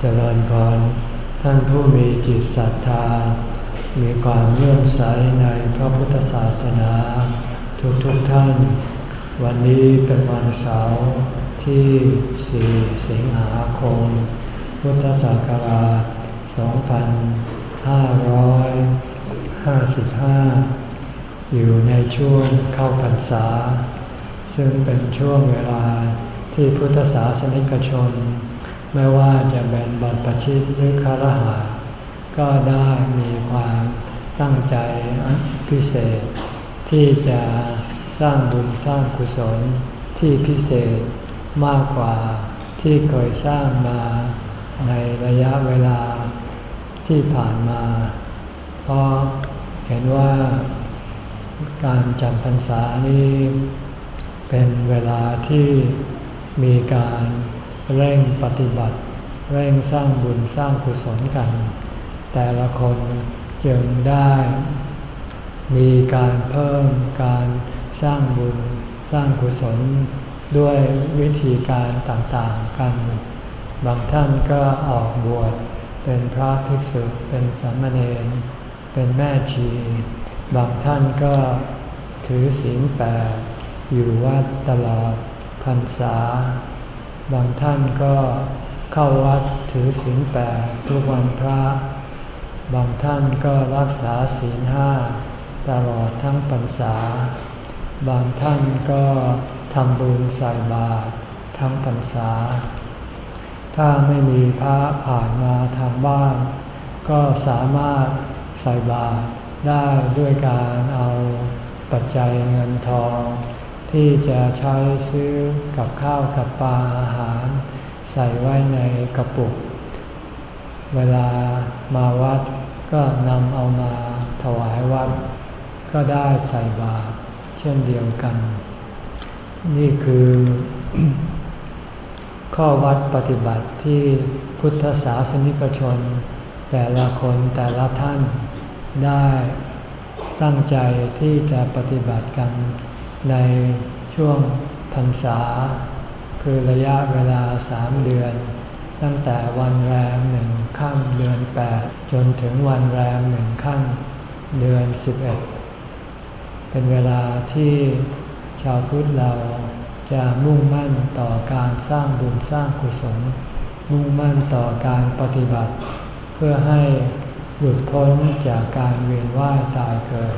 เจริญพรท่านผู้มีจิตศรัทธา มีความเลื่อมใสในพระพุทธศาสนา ทุกๆทท่าน วันนี้เป็นวันเสาร์ที่ 4 สิงหาคม พุทธศักราช 2555 อยู่ในช่วงเข้าพรรษา ซึ่งเป็นช่วงเวลาที่พุทธศาสนิกชน ไม่ว่าจะเป็นบรรพชิตหรือคารหะก็ได้มีความตั้งใจพิเศษ ที่จะสร้างบุญสร้างกุศลที่พิเศษมากกว่าที่เคยสร้างมาในระยะเวลาที่ผ่านมา เพราะเห็นว่าการจำพรรษานี้เป็นเวลาที่มีการ เร่งปฏิบัติ เร่งสร้างบุญสร้างกุศลกัน แต่ละคนจึงได้มีการเพิ่มการสร้างบุญสร้างกุศลด้วยวิธีการต่างๆกัน บางท่านก็ออกบวชเป็นพระภิกษุเป็นสามเณรเป็นแม่ชี บางท่านก็ถือศีลแปดอยู่วัดตลอดพรรษา บางท่านก็เข้าวัดถือศีลแปดทุกวันพระ บางท่านก็รักษาศีลห้าตลอดทั้งพรรษา บางท่านก็ทำบุญใส่บาตรทั้งพรรษา ถ้าไม่มีพระผ่านมาทางบ้าน ก็สามารถใส่บาตรได้ด้วยการเอาปัจจัยเงินทอง ที่จะใช้ซื้อกับข้าวกับปลาอาหาร ใส่ไว้ในกระปุก เวลามาวัดก็นำเอามาถวายวัด ก็ได้ใส่บาตรเช่นเดียวกัน นี่คือข้อวัดปฏิบัติที่พุทธศาสนิกชน แต่ละคนแต่ละท่านได้ตั้งใจที่จะปฏิบัติกัน ในช่วงพรรษา คือระยะเวลาสามเดือน ตั้งแต่วันแรมหนึ่งค่ำเดือนแปดจนถึงวันแรมหนึ่งค่ำเดือนสิบเอ็ดเป็นเวลาที่ชาวพุทธเราจะมุ่งมั่นต่อการสร้างบุญสร้างกุศล มุ่งมั่นต่อการปฏิบัติ เพื่อให้หลุดพ้นจากการเวียนว่ายตายเกิด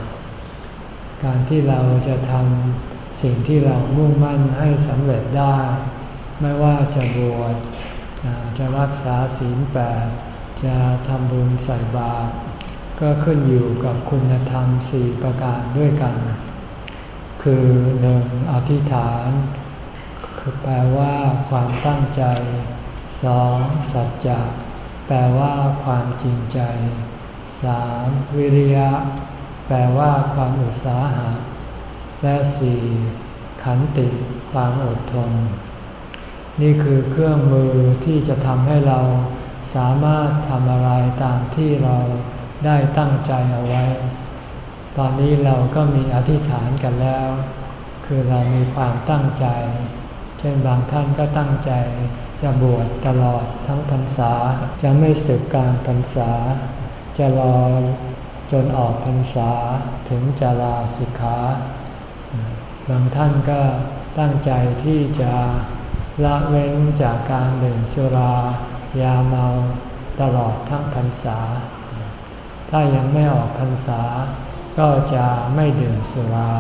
การที่เราจะทำสิ่งที่เรามุ่งมั่นให้สำเร็จได้ ไม่ว่าจะบวชจะรักษาศีลแปดจะทำบุญใส่บาตรก็ขึ้นอยู่กับคุณธรรมสี่ประการด้วยกัน คือหนึ่งอธิษฐาน คือแปลว่าความตั้งใจสองสัจจะแปลว่าความจริงใจสามวิริยะ แปลว่าความอุตสาหะ และสี่ขันติความอดทน นี่คือเครื่องมือที่จะทำให้เราสามารถทำอะไรตามที่เราได้ตั้งใจเอาไว้ ตอนนี้เราก็มีอธิษฐานกันแล้ว คือเรามีความตั้งใจ เช่นบางท่านก็ตั้งใจ จะบวชตลอดทั้งพรรษา จะไม่สึกการพรรษา จะรอ จนออกพรรษาถึงจาราสิกขาบางท่านก็ตั้งใจที่จะละเว้นจากการดื่มสุรายาเมาตลอดทั้งพรรษา ถ้ายังไม่ออกพรรษา ก็จะไม่ดื่มสุรา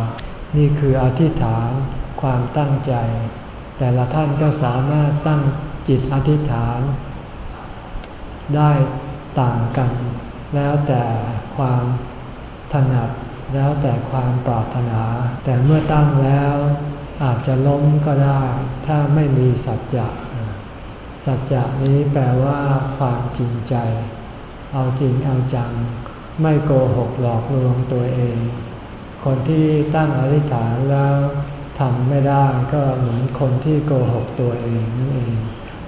นี่คืออธิษฐานความตั้งใจ แต่ละท่านก็สามารถตั้งจิตอธิษฐาน ได้ต่างกัน แล้วแต่ ความถนัดแล้วแต่ความปรารถนา แต่เมื่อตั้งแล้วอาจจะล้มก็ได้ ถ้าไม่มีสัจจะ สัจจะนี้แปลว่าความจริงใจ เอาจริงเอาจัง ไม่โกหกหลอกลวงตัวเอง คนที่ตั้งอธิษฐานแล้วทำไม่ได้ก็เหมือนคนที่โกหกตัวเองนั่นเอง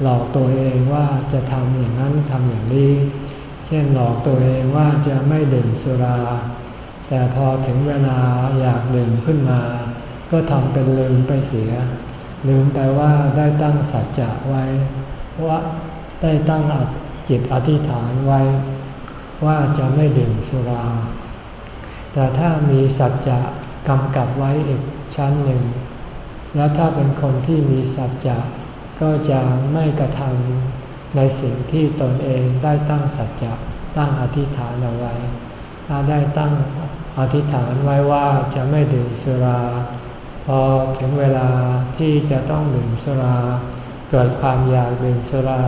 หลอกตัวเองว่าจะทำอย่างนั้นทำอย่างนี้ เช่นหลอกตัวเองว่าจะไม่ดื่มสุรา แต่พอถึงเวลาอยากดื่มขึ้นมา ก็ทำเป็นลืมไปเสีย ลืมไปว่าได้ตั้งสัจจะไว้ ว่าได้ตั้งจิตอธิษฐานไว้ ว่าจะไม่ดื่มสุรา แต่ถ้ามีสัจจะกำกับไว้อีกชั้นหนึ่ง แล้วถ้าเป็นคนที่มีสัจจะก็จะไม่กระทำ ในสิ่งที่ตนเองได้ตั้งสัจจะตั้งอธิษฐานเอาไว้ ถ้าได้ตั้งอธิษฐานไว้ว่าจะไม่ดื่มสุรา พอถึงเวลาที่จะต้องดื่มสุรา เกิดความอยากดื่มสุรา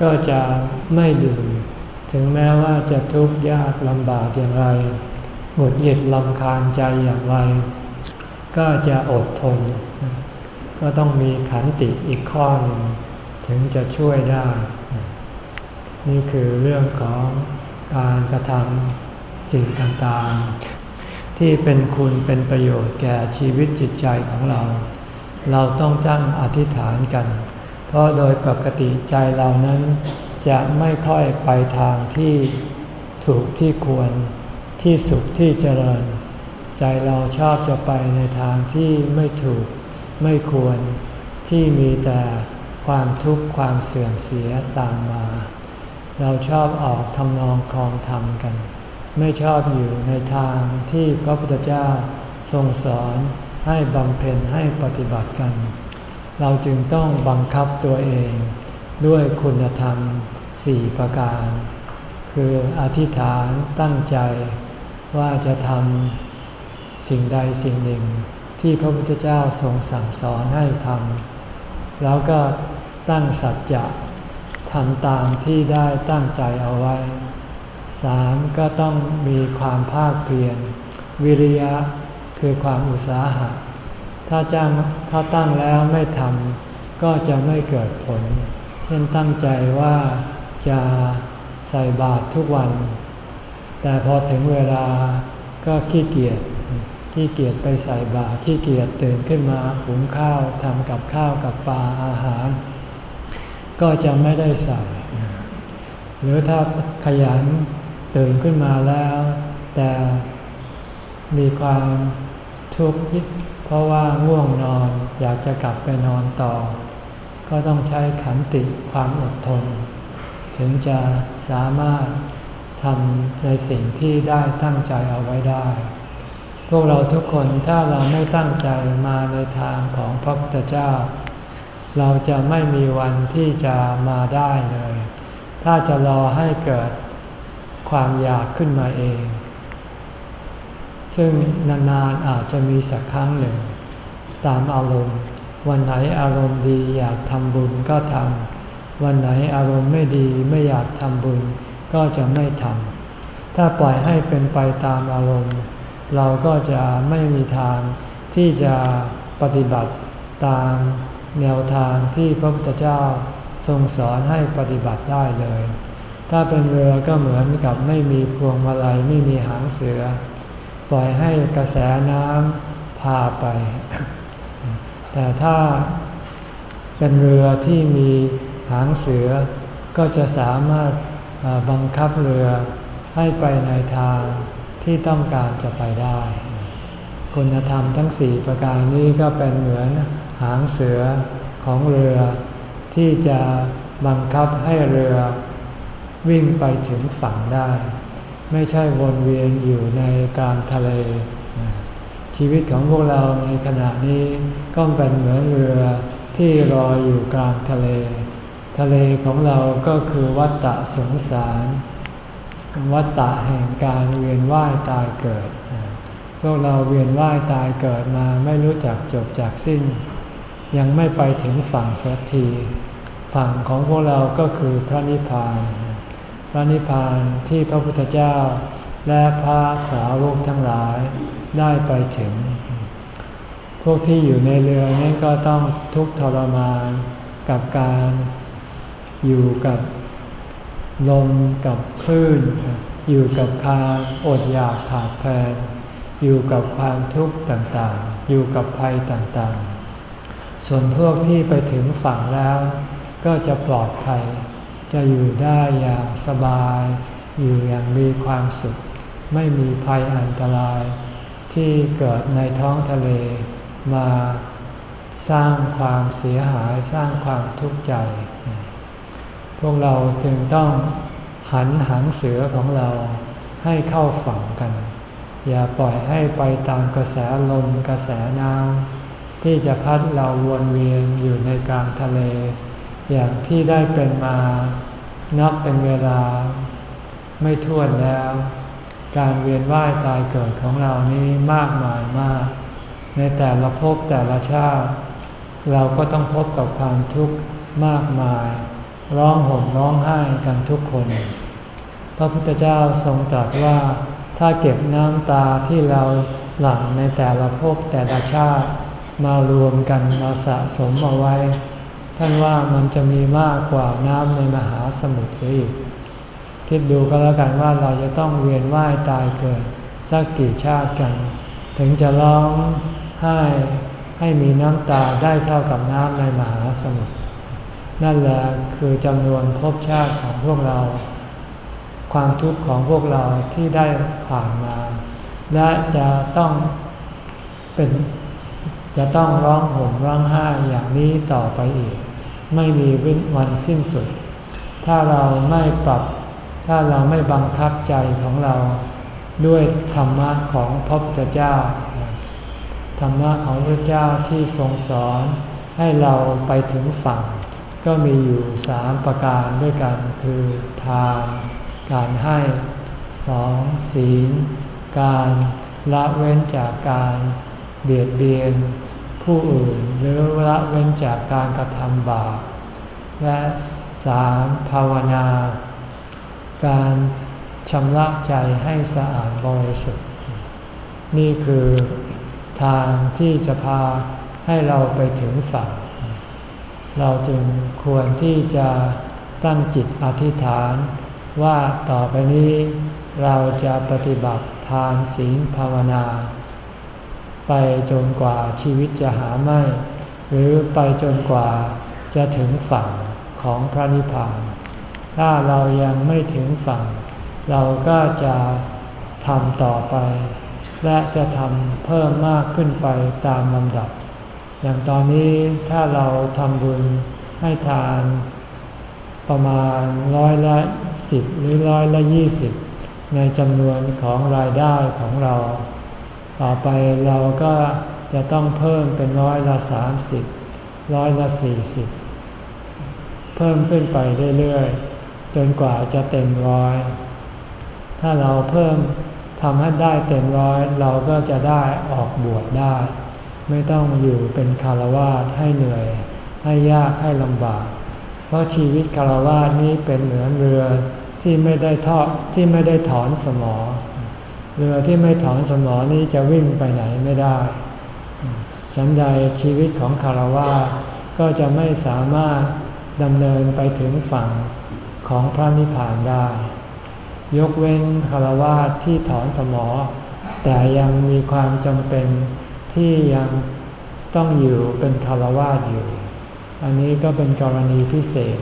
ก็จะไม่ดื่ม ถึงแม้ว่าจะทุกข์ยากลำบากอย่างไรหงุดหงิดลำคาญใจอย่างไร ก็จะอดทน ก็ต้องมีขันติอีกข้อหนึ่ง ถึงจะช่วยได้ นี่คือเรื่องของการกระทำสิ่งต่างๆ ที่เป็นคุณเป็นประโยชน์แก่ชีวิตจิตใจของเรา เราต้องตั้งอธิษฐานกัน เพราะโดยปกติใจเรานั้นจะไม่ค่อยไปทางที่ถูกที่ควรที่สุขที่เจริญ ใจเราชอบจะไปในทางที่ไม่ถูกไม่ควรที่มีแต่ ความทุกข์ความเสื่อมเสียตามมา เราชอบออกทำนองครองธรรมกัน ไม่ชอบอยู่ในทางที่พระพุทธเจ้าทรงสอนให้บำเพ็ญให้ปฏิบัติกัน เราจึงต้องบังคับตัวเองด้วยคุณธรรมสี่ประการ คืออธิษฐานตั้งใจว่าจะทำสิ่งใดสิ่งหนึ่งที่พระพุทธเจ้าทรงสั่งสอนให้ทำ แล้วก็ตั้งสัจจะทำตามที่ได้ตั้งใจเอาไว้สามก็ต้องมีความภาคเพียรวิริยะคือความอุตสาหะ ถ้าจ้างถ้าตั้งแล้วไม่ทำก็จะไม่เกิดผล เช่นตั้งใจว่าจะใส่บาตรทุกวัน แต่พอถึงเวลาก็ขี้เกียจ ขี้เกียจไปใส่บาตรขี้เกียจตื่นขึ้นมาหุงข้าวทำกับข้าวกับปลาอาหาร ก็จะไม่ได้ใส่ หรือถ้าขยันตื่นขึ้นมาแล้ว แต่มีความทุกข์เพราะว่าง่วงนอนอยากจะกลับไปนอนต่อ ก็ต้องใช้ขันติความอดทน ถึงจะสามารถทำในสิ่งที่ได้ตั้งใจเอาไว้ได้ พวกเราทุกคนถ้าเราไม่ตั้งใจมาในทางของพระพุทธเจ้า เราจะไม่มีวันที่จะมาได้เลย ถ้าจะรอให้เกิดความอยากขึ้นมาเอง ซึ่งนานๆอาจจะมีสักครั้งหนึ่ง ตามอารมณ์ วันไหนอารมณ์ดีอยากทำบุญก็ทำวันไหนอารมณ์ไม่ดีไม่อยากทำบุญก็จะไม่ทำถ้าปล่อยให้เป็นไปตามอารมณ์ เราก็จะไม่มีทางที่จะปฏิบัติตามแนวทางที่พระพุทธเจ้าทรงสอนให้ปฏิบัติได้เลย ถ้าเป็นเรือก็เหมือนกับไม่มีพวงมาลัยไม่มีหางเสือ ปล่อยให้กระแสน้ำพาไป แต่ถ้าเป็นเรือที่มีหางเสือ ก็จะสามารถบังคับเรือให้ไปในทาง ที่ต้องการจะไปได้ คุณธรรมทั้งสี่ประการนี้ก็เป็นเหมือนหางเสือของเรือ ที่จะบังคับให้เรือวิ่งไปถึงฝั่งได้ ไม่ใช่วนเวียนอยู่ในกลางทะเล ชีวิตของพวกเราในขณะนี้ก็เป็นเหมือนเรือที่รออยู่กลางทะเล ทะเลของเราก็คือวัฏฏะสงสาร วัฏฏะแห่งการเวียนว่ายตายเกิด พวกเราเวียนว่ายตายเกิดมาไม่รู้จักจบจากสิ้น ยังไม่ไปถึงฝั่งสักที ฝั่งของพวกเราก็คือพระนิพพาน พระนิพพานที่พระพุทธเจ้า และพระสาวกทั้งหลายได้ไปถึง พวกที่อยู่ในเรือนี่ก็ต้องทุกข์ทรมานกับการอยู่กับ ลมกับคลื่น อยู่กับความอดอยากขาดแคลนอยู่กับความทุกข์ต่างๆ อยู่กับภัยต่างๆ ส่วนพวกที่ไปถึงฝั่งแล้ว ก็จะปลอดภัย จะอยู่ได้อย่างสบาย อยู่อย่างมีความสุข ไม่มีภัยอันตราย ที่เกิดในท้องทะเลมาสร้างความเสียหายสร้างความทุกข์ใจ พวกเราจึงต้องหันหางเสือของเราให้เข้าฝั่งกัน อย่าปล่อยให้ไปตามกระแสลมกระแสน้ำที่จะพัดเราวนเวียนอยู่ในกลางทะเล อย่างที่ได้เป็นมานับเป็นเวลาไม่ท้วนแล้ว การเวียนว่ายตายเกิดของเรานี้มากมายมาก ในแต่ละภพแต่ละชาติ เราก็ต้องพบกับความทุกข์มากมาย ร้องห่มร้องไห้กันทุกคน พระพุทธเจ้าทรงตรัสว่าถ้าเก็บน้ำตาที่เราหลั่งในแต่ละภพแต่ละชาติ มารวมกันมาสะสมเอาไว้ ท่านว่ามันจะมีมากกว่าน้ำในมหาสมุทรเสียอีกคิดดูก็แล้วกันว่าเราจะต้องเวียนว่ายตายเกิดสักกี่ชาติกัน ถึงจะร้องไห้ให้มีน้ำตาได้เท่ากับน้ำในมหาสมุทร นั่นแหละคือจำนวนภพชาติของพวกเรา ความทุกข์ของพวกเราที่ได้ผ่านมา และจะต้องเป็นจะต้องร้องห่มร้องไห้อย่างนี้ต่อไปอีก ไม่มีวันสิ้นสุด ถ้าเราไม่ปรับ ถ้าเราไม่บังคับใจของเราด้วยธรรมะของพระพุทธเจ้า ธรรมะของพระเจ้าที่ทรงสอนให้เราไปถึงฝั่ง ก็มีอยู่สามประการด้วยกันคือทาน การให้สองศีล การละเว้นจากการเบียดเบียน ผู้อื่นหรือละเว้นจากการกระทำบาปและสามภาวนา การชำระใจให้สะอาดบริสุทธิ์ นี่คือทางที่จะพาให้เราไปถึงฝั่ง เราจึงควรที่จะตั้งจิตอธิษฐาน ว่าต่อไปนี้เราจะปฏิบัติทานศีลภาวนา ไปจนกว่าชีวิตจะหาไม่ หรือไปจนกว่าจะถึงฝั่งของพระนิพพาน ถ้าเรายังไม่ถึงฝั่ง เราก็จะทำต่อไป และจะทำเพิ่มมากขึ้นไปตามลำดับ อย่างตอนนี้ถ้าเราทำบุญให้ทานประมาณร้อยละสิบหรือร้อยละยี่สิบในจำนวนของรายได้ของเรา ต่อไปเราก็จะต้องเพิ่มเป็นร้อยละสามสิบร้อยละสี่สิบเพิ่มขึ้นไปเรื่อยๆ จนกว่าจะเต็มร้อย ถ้าเราเพิ่มทำให้ได้เต็มร้อยเราก็จะได้ออกบวชได้ ไม่ต้องอยู่เป็นคารวาสให้เหนื่อย ให้ยากให้ลำบาก เพราะชีวิตคารวาสนี้เป็นเหมือนเรือที่ไม่ได้ทอดที่ไม่ได้ถอนสมอ เรือที่ไม่ถอนสมอนี้จะวิ่งไปไหนไม่ได้ ฉันใดชีวิตของคารวาสก็จะไม่สามารถดำเนินไปถึงฝั่งของพระนิพพานได้ ยกเว้นคารวะที่ถอนสมอ แต่ยังมีความจำเป็น ที่ยังต้องอยู่เป็นคารวะอยู่ อันนี้ก็เป็นกรณีพิเศษ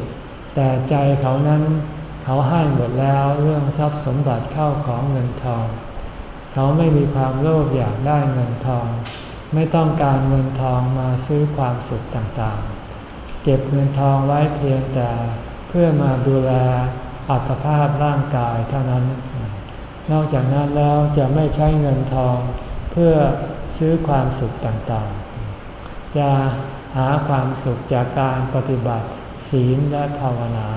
แต่ใจเขานั้นเขาให้หมดแล้วเรื่องทรัพย์สมบัติเข้าของเงินทอง เขาไม่มีความโลภอยากได้เงินทอง ไม่ต้องการเงินทองมาซื้อความสุขต่างๆ เก็บเงินทองไว้เพียงแต่เพื่อมาดูแลอัตภาพร่างกายเท่านั้น นอกจากนั้นแล้วจะไม่ใช้เงินทองเพื่อ ซื้อความสุขต่างๆ จะหาความสุขจากการปฏิบัติศีลและภาวนา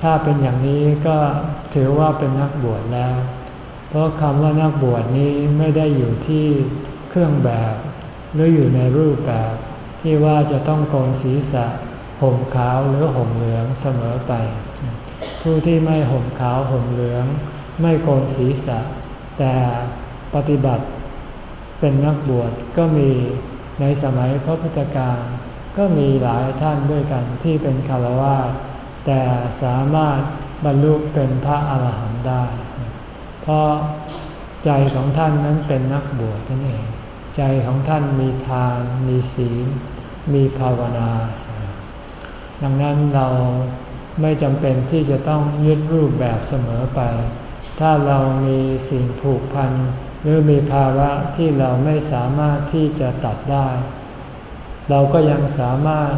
ถ้าเป็นอย่างนี้ก็ถือว่าเป็นนักบวชแล้ว เพราะคำว่านักบวชนี้ไม่ได้อยู่ที่เครื่องแบบหรืออยู่ในรูปแบบที่ว่าจะต้องโกนศีรษะห่มขาวหรือห่มเหลืองเสมอไป ผู้ที่ไม่ห่มขาวห่มเหลือง ไม่โกนศีรษะ แต่ ปฏิบัติเป็นนักบวชก็มีในสมัยพระพุทธการก็มีหลายท่านด้วยกันที่เป็นคารวะแต่สามารถบรรลุเป็นพระอาหารหันต์ได้ เพราะใจของท่านนั้นเป็นนักบวชนั่นเอง ใจของท่านมีทานมีศีล มีภาวนา ดังนั้นเราไม่จำเป็นที่จะต้องยึดรูปแบบเสมอไป ถ้าเรามีสิ่งผูกพัน หรือมีภาระที่เราไม่สามารถที่จะตัดได้ เราก็ยังสามารถ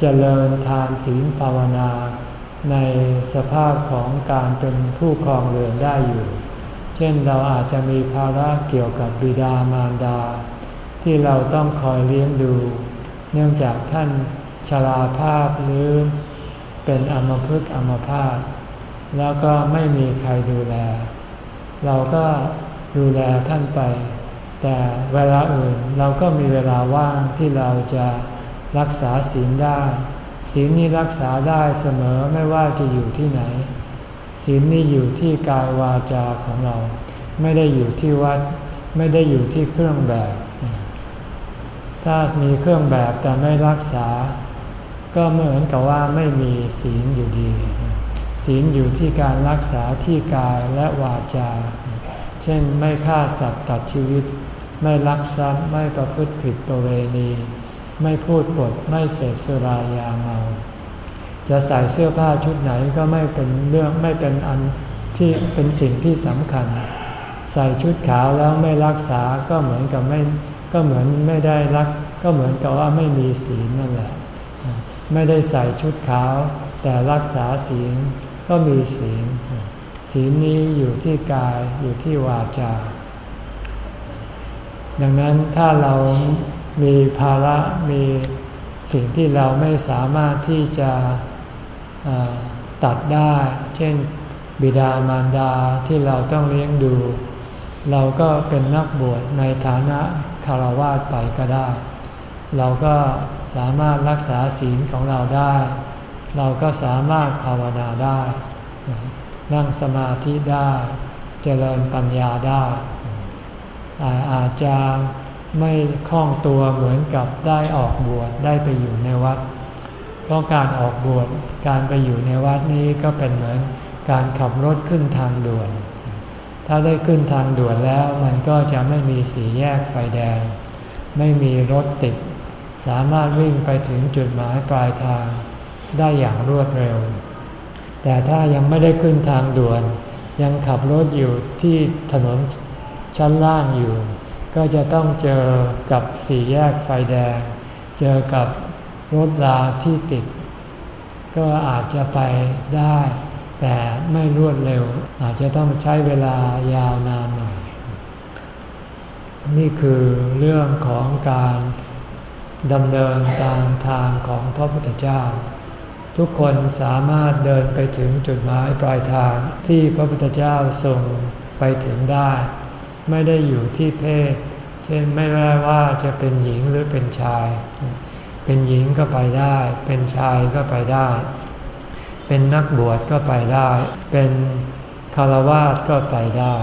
เจริญทานศีลภาวนา ในสภาพของการเป็นผู้ครองเรือนได้อยู่ เช่นเราอาจจะมีภาระเกี่ยวกับบิดามารดา ที่เราต้องคอยเลี้ยงดู เนื่องจากท่านชราภาพหรือเป็นอมพึกอมภาพแล้วก็ไม่มีใครดูแล เราก็ ดูแลท่านไป แต่เวลาอื่นเราก็มีเวลาว่างที่เราจะรักษาศีลได้ ศีลนี้รักษาได้เสมอไม่ว่าจะอยู่ที่ไหน ศีลนี้อยู่ที่กายวาจาของเรา ไม่ได้อยู่ที่วัด ไม่ได้อยู่ที่เครื่องแบบ ถ้ามีเครื่องแบบแต่ไม่รักษา ก็เหมือนกับว่าไม่มีศีลอยู่ดี ศีลอยู่ที่การรักษาที่กายและวาจา เช่นไม่ฆ่าสัตว์ตัดชีวิต ไม่ลักทรัพย์ไม่ประพฤติผิดประเวณี ไม่พูดปดไม่เสพสุรายาเมา จะใส่เสื้อผ้าชุดไหนก็ไม่เป็นเรื่องไม่เป็นอันที่เป็นสิ่งที่สำคัญ ใส่ชุดขาวแล้วไม่รักษาก็เหมือนกับไม่ก็เหมือนไม่ได้รักก็เหมือนกับว่าไม่มีศีลนั่นแหละ ไม่ได้ใส่ชุดขาวแต่รักษาศีลก็มีศีล ศีลนี้อยู่ที่กายอยู่ที่วาจา ดังนั้นถ้าเรามีภาระมีสิ่งที่เราไม่สามารถที่จะตัดได้ เช่นบิดามารดาที่เราต้องเลี้ยงดู เราก็เป็นนักบวชในฐานะคารวะไปก็ได้ เราก็สามารถรักษาศีลของเราได้ เราก็สามารถภาวนาได้ นั่งสมาธิได้เจริญปัญญาได้อาจจะไม่คล่องตัวเหมือนกับได้ออกบวชได้ไปอยู่ในวัด เพราะการออกบวชการไปอยู่ในวัดนี้ก็เป็นเหมือนการขับรถขึ้นทางด่วน ถ้าได้ขึ้นทางด่วนแล้วมันก็จะไม่มีสีแยกไฟแดง ไม่มีรถติด สามารถวิ่งไปถึงจุดหมายปลายทางได้อย่างรวดเร็ว แต่ถ้ายังไม่ได้ขึ้นทางด่วน ยังขับรถอยู่ที่ถนนชั้นล่างอยู่ ก็จะต้องเจอกับสี่แยกไฟแดง เจอกับรถราที่ติด ก็อาจจะไปได้ แต่ไม่รวดเร็ว อาจจะต้องใช้เวลายาวนานหน่อย นี่คือเรื่องของการดำเนินตามทางของพระพุทธเจ้า ทุกคนสามารถเดินไปถึงจุดหมายปลายทางที่พระพุทธเจ้าทรงไปถึงได้ ไม่ได้อยู่ที่เพศ เช่นไม่ว่าว่าจะเป็นหญิงหรือเป็นชาย เป็นหญิงก็ไปได้ เป็นชายก็ไปได้ เป็นนักบวชก็ไปได้ เป็นคารวาสก็ไปได้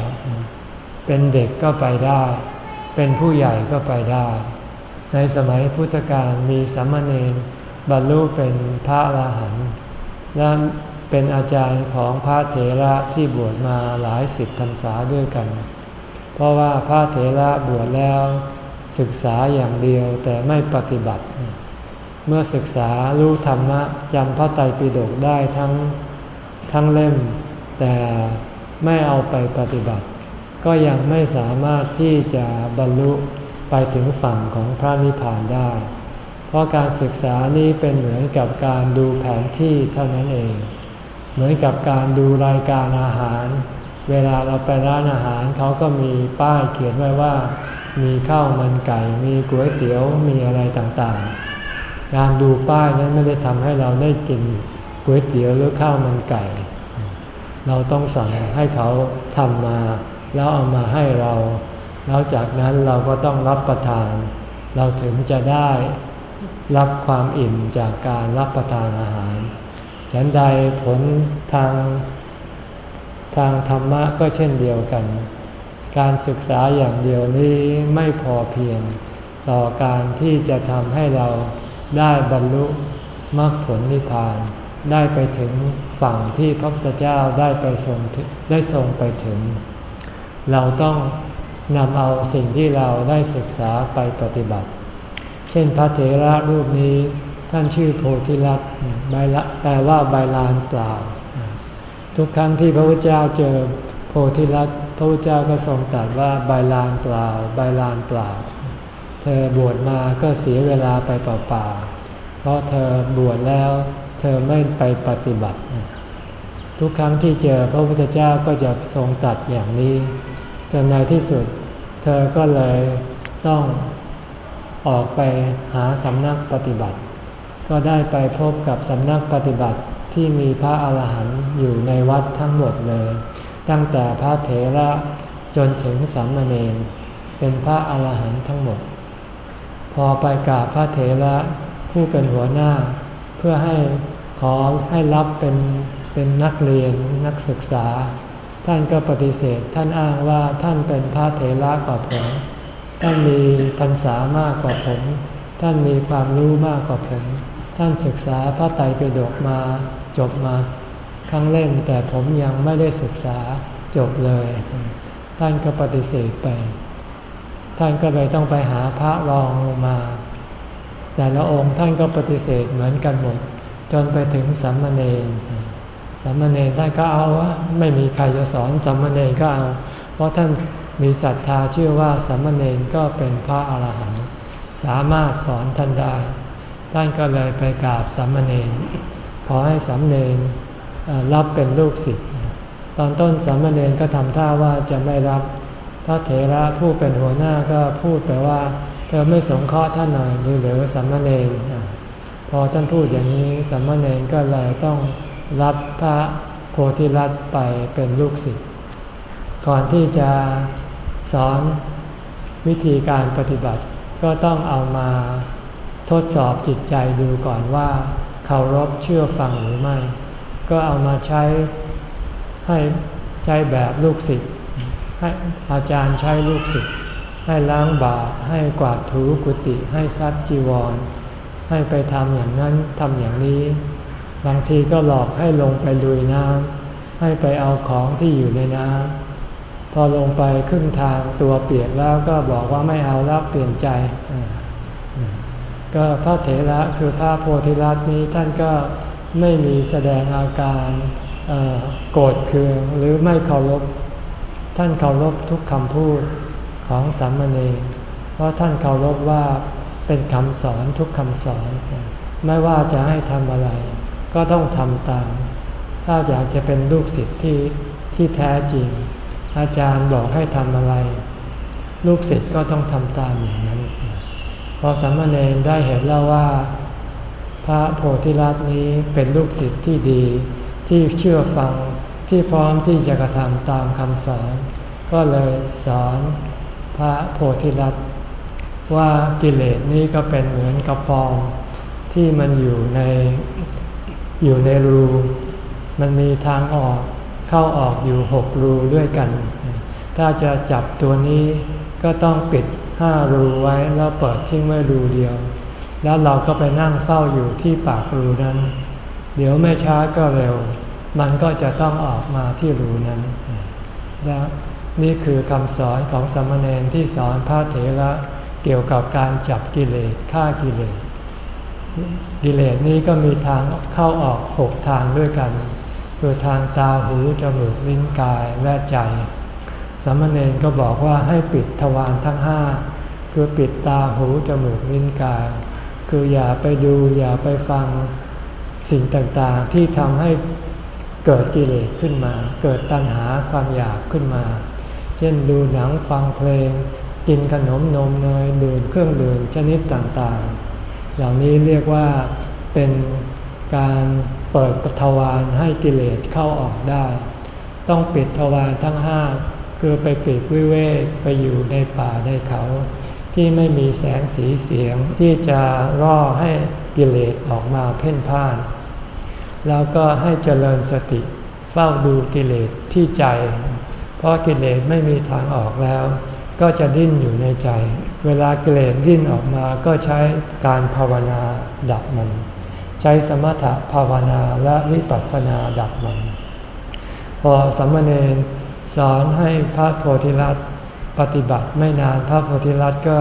เป็นเด็กก็ไปได้ เป็นผู้ใหญ่ก็ไปได้ ในสมัยพุทธกาลมีสัมมาเนร บรรลุเป็นพระอรหันต์และเป็นอาจารย์ของพระเถระที่บวชมาหลายสิบพรรษาด้วยกัน เพราะว่าพระเถระบวชแล้วศึกษาอย่างเดียวแต่ไม่ปฏิบัติ เมื่อศึกษารู้ธรรมะจำพระไตรปิฎกได้ทั้งทั้งเล่ม แต่ไม่เอาไปปฏิบัติ ก็ยังไม่สามารถที่จะบรรลุไปถึงฝั่งของพระนิพพานได้ ราะการศึกษานี้เป็นเหมือนกับการดูแผนที่เท่านั้นเอง เหมือนกับการดูรายการอาหาร เวลาเราไปร้านอาหารเขาก็มีป้ายเขียนไว้ว่า มีข้าวมันไก่ มีก๋วยเตี๋ยว มีอะไรต่างๆ การดูป้ายนั้นไม่ได้ทำให้เราได้กินก๋วยเตี๋ยวหรือข้าวมันไก่ เราต้องสั่งให้เขาทำมา แล้วเอามาให้เรา แล้วจากนั้นเราก็ต้องรับประทาน เราถึงจะได้ รับความอิ่มจากการรับประทานอาหาร ฉันใดผลทางทางธรรมะก็เช่นเดียวกัน การศึกษาอย่างเดียวนี้ไม่พอเพียง ต่อการที่จะทำให้เราได้บรรลุมรรคผลนิพพาน ได้ไปถึงฝั่งที่พระพุทธเจ้าได้ไปทรงได้ทรงไปถึง เราต้องนำเอาสิ่งที่เราได้ศึกษาไปปฏิบัติ เช่นพระเถระรูปนี้ท่านชื่อโพธิลักษ์แปลว่าใบลานเปล่า ทุกครั้งที่พระพุทธเจ้าเจอโพธิลักษ์พระพุทธเจ้าก็ทรงตรัสว่าใบลานเปล่า ใบลานเปล่า เธอบวชมาก็เสียเวลาไปเปล่าๆเพราะเธอบวชแล้ว เธอไม่ไปปฏิบัติ ทุกครั้งที่เจอพระพุทธเจ้าก็จะทรงตัดอย่างนี้ จนในที่สุด เธอก็เลยต้อง ออกไปหาสำนักปฏิบัติ ก็ได้ไปพบกับสำนักปฏิบัติที่มีพระอาหารหันต์อยู่ในวัดทั้งหมดเลย ตั้งแต่พระเถระจนถึงสามเณรเป็นพระอาหารหันต์ทั้งหมด พอไปกราบพระเถระผู้เป็นหัวหน้า เพื่อให้ขอให้รับเป็นเป็นนักเรียนนักศึกษา ท่านก็ปฏิเสธท่านอ้างว่าท่านเป็นพระเถระกว่าผม ท่านมีพรรษามากกว่าผม ท่านมีความรู้มากกว่าผม ท่านศึกษาพระไตรปิฎกมาจบมาครั้งเล่มแต่ผมยังไม่ได้ศึกษาจบเลย ท่านก็ปฏิเสธไป ท่านก็เลยต้องไปหาพระรองลงมา แต่ละองค์ท่านก็ปฏิเสธเหมือนกันหมด จนไปถึงสัมมาเนรสัมมาเนรท่านก็เอาว่าไม่มีใครจะสอนสัมมาเนรก็เอา เพราะท่าน มีศรัทธาเชื่อว่าสัมมาเนรก็เป็นพระอาหารหันต์สามารถสอนท่านได้ ท่านก็เลยไปกราบสัมมาเนรขอให้สัมเนรรับเป็นลูกศิษย์ตอนต้นสัมมาเนรก็ทำท่าว่าจะไม่รับ พระเถระผู้เป็นหัวหน้าก็พูดไปว่า เธอไม่สงเคราะห์ท่านหน่อยหรือหรือสัมมาเนรพอท่านพูดอย่างนี้สัมมาเนรก็เลยต้องรับพระโพธิรัตไปเป็นลูกศิษย์ก่อนที่จะ สอนวิธีการปฏิบัติก็ต้องเอามาทดสอบจิตใจดูก่อนว่าเคารพเชื่อฟังหรือไม่ ก็เอามาใช้ให้ใช้แบบลูกศิษย์ให้อาจารย์ใช้ลูกศิษย์ให้ล้างบาตให้กวาดถูกุฏิให้ซัดจีวร ให้ไปทำอย่างนั้นทำอย่างนี้ บางทีก็หลอกให้ลงไปลุยน้ำให้ไปเอาของที่อยู่ในน้ำ พอลงไปครึ่งทางตัวเปียกแล้วก็บอกว่าไม่เอาแล้วเปลี่ยนใจ ก็พระเถระคือพระโพธิรัตน์นี้ท่านก็ไม่มีแสดงอาการโกรธเคืองหรือไม่เคารพท่านเคารพทุกคำพูดของสัมมณีเพราะท่านเคารพว่าเป็นคำสอนทุกคำสอน ไม่ว่าจะให้ทำอะไร ก็ต้องทำตาม ถ้าอยากจะเป็นลูกศิษย์ที่ที่แท้จริง อาจารย์บอกให้ทำอะไร ลูกศิษย์ก็ต้องทำตามอย่างนั้น พอสัมเนรได้เห็นแล้วว่า พระโพธิรัตน์นี้เป็นลูกศิษย์ที่ดี ที่เชื่อฟังที่พร้อมที่จะกระทำตามคำสอน ก็เลยสอนพระโพธิรัตน์ว่ากิเลสนี้ก็เป็นเหมือนกระปองที่มันอยู่ในอยู่ในรู มันมีทางออก เข้าออกอยู่หกรูด้วยกัน ถ้าจะจับตัวนี้ก็ต้องปิดห้ารูไว้แล้วเปิดทิ้งไว้รูเดียว แล้วเราก็ไปนั่งเฝ้าอยู่ที่ปากรูนั้น เดี๋ยวไม่ช้าก็เร็ว มันก็จะต้องออกมาที่รูนั้นนี่คือคำสอนของสมณเณรที่สอนพระเถระเกี่ยวกับการจับกิเลสฆ่ากิเลสกิเลสนี้ก็มีทางเข้าออกหกทางด้วยกัน คือทางตาหูจมูกลิ้นกายและใจ สมณเณรก็บอกว่าให้ปิดทวารทั้งห้าคือปิดตาหูจมูกลิ้นกาย คืออย่าไปดูอย่าไปฟังสิ่งต่างๆ ที่ทำให้เกิดกิเลสขึ้นมา เกิดตัณหาความอยากขึ้นมา เช่นดูหนังฟังเพลง กินขนมนมเนยดื่มเครื่องดื่มชนิดต่างๆ เหล่านี้เรียกว่าเป็นการ เปิดปทวารให้กิเลสเข้าออกได้ ต้องปิดทวารทั้งห้าคือไปปีกวิเวกไปอยู่ในป่าในเขา ที่ไม่มีแสงสีเสียงที่จะร่อให้กิเลสออกมาเพ่นพ่าน แล้วก็ให้เจริญสติเฝ้าดูกิเลสที่ใจ เพราะกิเลสไม่มีทางออกแล้ว ก็จะดิ้นอยู่ในใจ เวลากิเลสดิ้นออกมาก็ใช้การภาวนาดับมัน ใช้สมถะภาวนาและวิปัสสนาดับมัน พอสัมมเนรสอนให้พระโพธิลัตปฏิบัติไม่นานพระโพธิลัตก็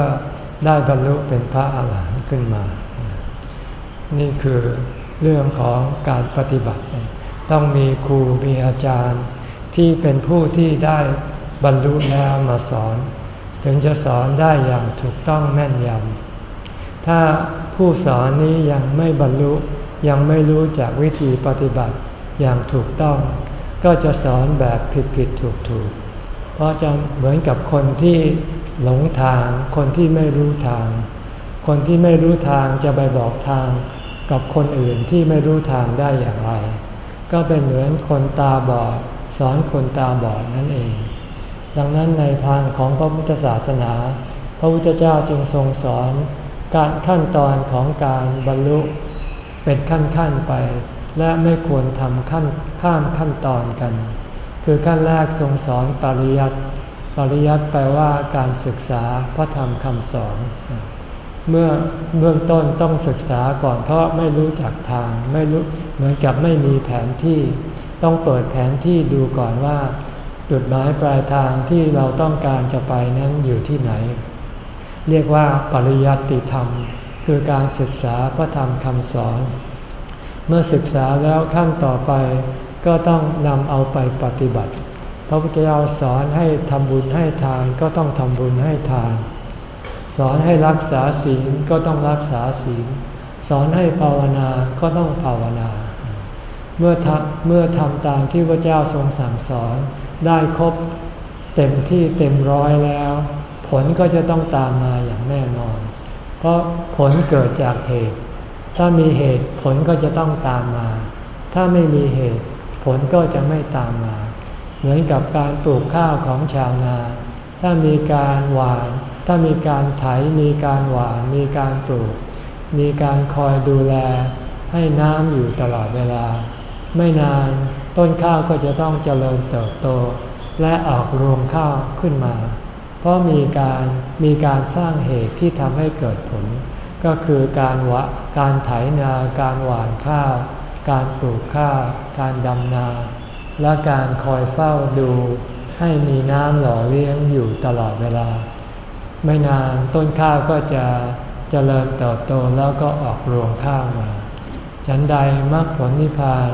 ได้บรรลุเป็นพระอาหารหันต์ขึ้นมา นี่คือเรื่องของการปฏิบัติ ต้องมีครูมีอาจารย์ ที่เป็นผู้ที่ได้บรรลุแล้วมาสอน ถึงจะสอนได้อย่างถูกต้องแม่นยำ ถ้าผู้สอนนี้ยังไม่บรรลุยังไม่รู้จากวิธีปฏิบัติอย่างถูกต้อง ก็จะสอนแบบผิดผิดถูกถูกเพราะจะเหมือนกับคนที่หลงทาง คนที่ไม่รู้ทาง คนที่ไม่รู้ทางจะไปบอกทาง กับคนอื่นที่ไม่รู้ทางได้อย่างไร ก็เป็นเหมือนคนตาบอดสอนคนตาบอดนั่นเอง ดังนั้นในทางของพระพุทธศาสนา พระพุทธเจ้าจึงทรงสอน ขั้นตอนของการบรรลุเป็นขั้นๆไป และไม่ควรทำขั้นข้ามขั้นตอนกัน คือขั้นแรกทรงสอนปริยัติปริยัติแปลว่าการศึกษาพระธรรมคำสอนเมื่อเบื้องต้นต้องศึกษาก่อนเพราะไม่รู้จักทางไม่รู้เหมือนกับไม่มีแผนที่ ต้องเปิดแผนที่ดูก่อนว่า จุดหมายปลายทางที่เราต้องการจะไปนั้นอยู่ที่ไหน เรียกว่าปริยัติธรรม คือการศึกษาพระธรรมคำสอน เมื่อศึกษาแล้วขั้นต่อไปก็ต้องนำเอาไปปฏิบัติ พระพุทธเจ้าสอนให้ทำบุญให้ทานก็ต้องทำบุญให้ทาน สอนให้รักษาศีลก็ต้องรักษาศีล สอนให้ภาวนาก็ต้องภาวนา เมื่อทำเมื่อทำตามที่พระเจ้าทรงสั่งสอนได้ครบเต็มที่เต็มร้อยแล้ว ผลก็จะต้องตามมาอย่างแน่นอน เพราะผลเกิดจากเหตุ ถ้ามีเหตุผลก็จะต้องตามมา ถ้าไม่มีเหตุผลก็จะไม่ตามมา เหมือนกับการปลูกข้าวของชาวนา ถ้ามีการหวาน ถ้ามีการไถ มีการหวาน มีการปลูก มีการคอยดูแล ให้น้ำอยู่ตลอดเวลา ไม่นานต้นข้าวก็จะต้องเจริญเติบโต และออกรวงข้าวขึ้นมา เพราะมีการมีการสร้างเหตุที่ทำให้เกิดผล ก็คือการวะการไถนา การหว่านข้าว การปลูกข้าว การดำนา และการคอยเฝ้าดู ให้มีน้ำหล่อเลี้ยงอยู่ตลอดเวลา ไม่นานต้นข้าวก็จะเจริญเติบโตแล้วก็ออกรวงข้าวมาฉันใดมรรคผลนิพพาน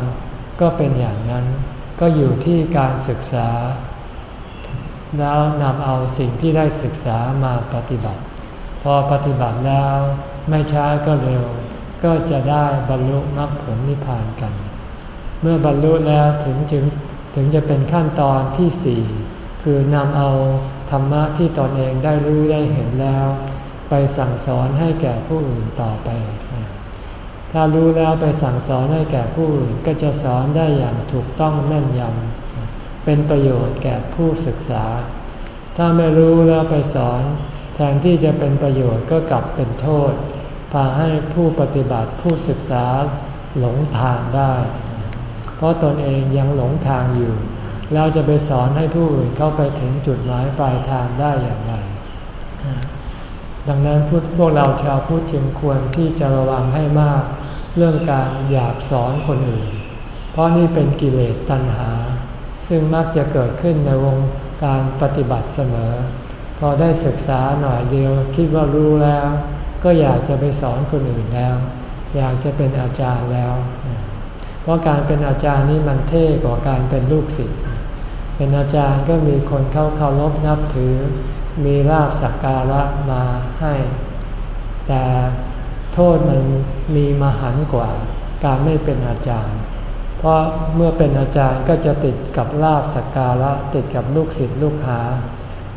ก็เป็นอย่างนั้น ก็อยู่ที่การศึกษา แล้วนำเอาสิ่งที่ได้ศึกษามาปฏิบัติ พอปฏิบัติแล้วไม่ช้าก็เร็ว ก็จะได้บรรลุมรรคผลนิพพานกัน เมื่อบรรลุแล้วถึงจึงถึงจะเป็นขั้นตอนที่สี่คือนำเอาธรรมะที่ตนเองได้รู้ได้เห็นแล้ว ไปสั่งสอนให้แก่ผู้อื่นต่อไป ถ้ารู้แล้วไปสั่งสอนให้แก่ผู้อื่นก็จะสอนได้อย่างถูกต้องแม่นยำ เป็นประโยชน์แก่ผู้ศึกษา ถ้าไม่รู้แล้วไปสอน แทนที่จะเป็นประโยชน์ก็กลับเป็นโทษ พาให้ผู้ปฏิบัติผู้ศึกษาหลงทางได้ เพราะตนเองยังหลงทางอยู่เราจะไปสอนให้ผู้อื่นเข้าไปถึงจุดหมายปลายทางได้อย่างไร ดังนั้นพวกเราชาวพุทธจึงควรที่จะระวังให้มาก เรื่องการอยากสอนคนอื่น เพราะนี่เป็นกิเลสตัณหา ซึ่งมักจะเกิดขึ้นในวงการปฏิบัติเสมอ พอได้ศึกษาหน่อยเดียวคิดว่ารู้แล้ว ก็อยากจะไปสอนคนอื่นแล้ว อยากจะเป็นอาจารย์แล้ว เพราะการเป็นอาจารย์นี่มันเท่กว่าการเป็นลูกศิษย์เป็นอาจารย์ก็มีคนเข้าเคารพนับถือ มีลาบสักการะมาให้ แต่โทษมันมีมหันกว่าการไม่เป็นอาจารย์ เพราะเมื่อเป็นอาจารย์ก็จะติดกับลาบสักการะติดกับลูกศิษย์ลูกหา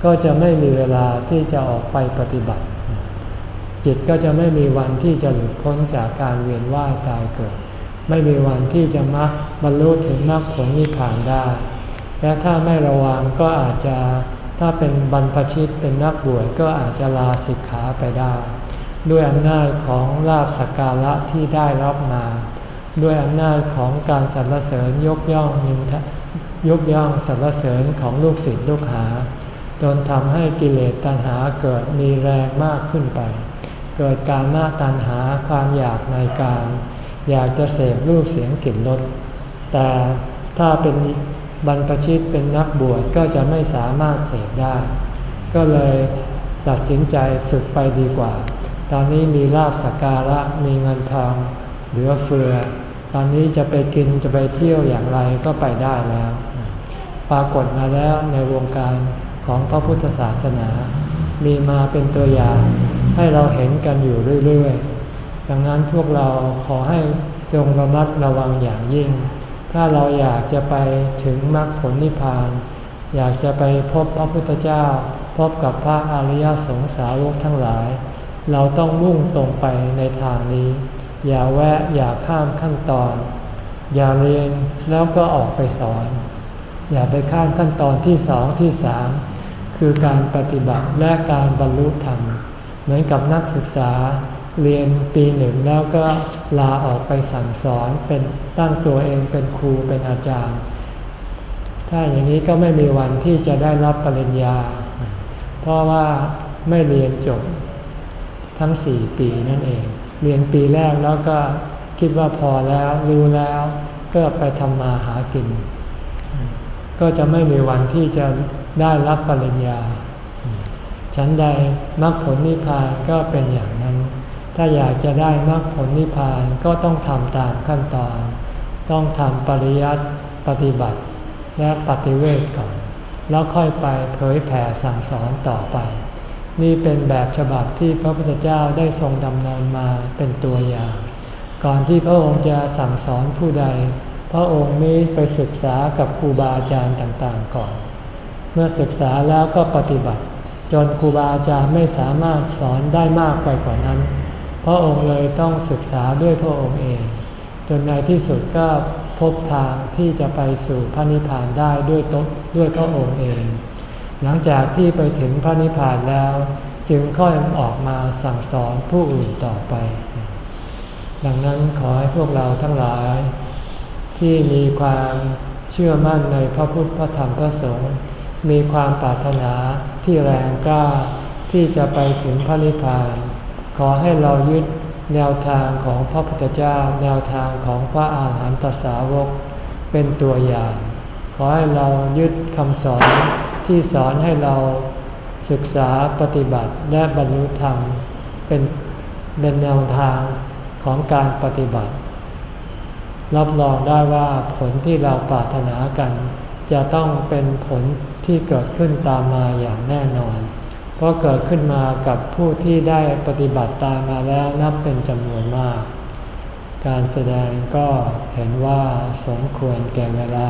ก็จะไม่มีเวลาที่จะออกไปปฏิบัติ จิตก็จะไม่มีวันที่จะหลุดพ้นจากการเวียนว่ายตายเกิด ไม่มีวันที่จะมักบรรลุถึงมรรคผลนิพพานได้ และถ้าไม่ระวังก็อาจจะถ้าเป็นบรรพชิตเป็นนักบวชก็อาจจะลาสิกขาไปได้ ด้วยอำนาจของลาบสักการะที่ได้รับมา ด้วยอำนาจของการสรรเสริญยกย่องนินทยกย่องสรรเสริญของลูกศิษย์ลูกหา จนทำให้กิเลสตัณหาเกิดมีแรงมากขึ้นไป เกิดการมาตัณหาความอยากในการ อยากจะเสพรูปเสียงกลิ่นรสแต่ถ้าเป็นบรรพชิตเป็นนักบวชก็จะไม่สามารถเสพได้ ก็เลยตัดสินใจสึกไปดีกว่า ตอนนี้มีลาบสักการะมีเงินทอง เหลือเฟือ ตอนนี้จะไปกินจะไปเที่ยวอย่างไรก็ไปได้แล้ว ปรากฏมาแล้วในวงการของพระพุทธศาสนา มีมาเป็นตัวอย่างให้เราเห็นกันอยู่เรื่อยๆ ดังนั้นพวกเราขอให้จงระมัดระวังอย่างยิ่ง ถ้าเราอยากจะไปถึงมรรคผลนิพพาน อยากจะไปพบพระพุทธเจ้า พบกับพระอริยสงสาวกทั้งหลาย เราต้องมุ่งตรงไปในทางนี้ อย่าแวะอย่าข้ามขั้นตอน อย่าเรียนแล้วก็ออกไปสอน อย่าไปข้ามขั้นตอนที่สองที่สามคือการปฏิบัติและการบรรลุธรรม เหมือนกับนักศึกษาเรียนปีหนึ่งแล้วก็ลาออกไปสั่งสอนเป็นตั้งตัวเองเป็นครูเป็นอาจารย์ ถ้าอย่างนี้ก็ไม่มีวันที่จะได้รับปริญญา เพราะว่าไม่เรียนจบทั้งสี่ปีนั่นเอง เรียนปีแรกแล้วก็คิดว่าพอแล้วรู้แล้ว ก็ไปทำมาหากิน ก็จะไม่มีวันที่จะได้รับปริญญา ฉันใดมรรคผลนิพพานก็เป็นอย่างนั้น ถ้าอยากจะได้มรรคผลนิพพานก็ต้องทำตามขั้นตอน ต้องทำปริยัติปฏิบัติ และปฏิเวทก่อน แล้วค่อยไปเผยแผ่สั่งสอนต่อไป นี่เป็นแบบฉบับที่พระพุทธเจ้าได้ทรงดำเนินมาเป็นตัวอย่าง ก่อนที่พระองค์จะสั่งสอนผู้ใด พระองค์มีไปศึกษากับครูบาอาจารย์ต่างๆก่อน เมื่อศึกษาแล้วก็ปฏิบัติ จนครูบาอาจารย์ไม่สามารถสอนได้มากไปกว่านั้น พระองค์เลยต้องศึกษาด้วยพระองค์เอง จนในที่สุดก็พบทางที่จะไปสู่พระนิพพานได้ด้วยตด้วยพระองค์เอง หลังจากที่ไปถึงพระนิพพานแล้ว จึงค่อยออกมาสั่งสอนผู้อื่นต่อไป ดังนั้นขอให้พวกเราทั้งหลาย ที่มีความเชื่อมั่นในพระพุทธพระธรรมพระสงฆ์มีความปรารถนาที่แรงกล้าที่จะไปถึงพระนิพพาน ขอให้เรายึดแนวทางของพระพุทธเจ้า แนวทางของพระอาหารหันตสาวกเป็นตัวอย่าง ขอให้เรายึดคำสอน ที่สอนให้เราศึกษาปฏิบัติและบรรลุธรรมเป็นเป็นแนวทางของการปฏิบัติ รับรองได้ว่าผลที่เราปรารถนากัน จะต้องเป็นผลที่เกิดขึ้นตามมาอย่างแน่นอน เพราะเกิดขึ้นมากับผู้ที่ได้ปฏิบัติตามมาแล้วนับเป็นจำนวนมาก การแสดงก็เห็นว่าสมควรแก่เวลา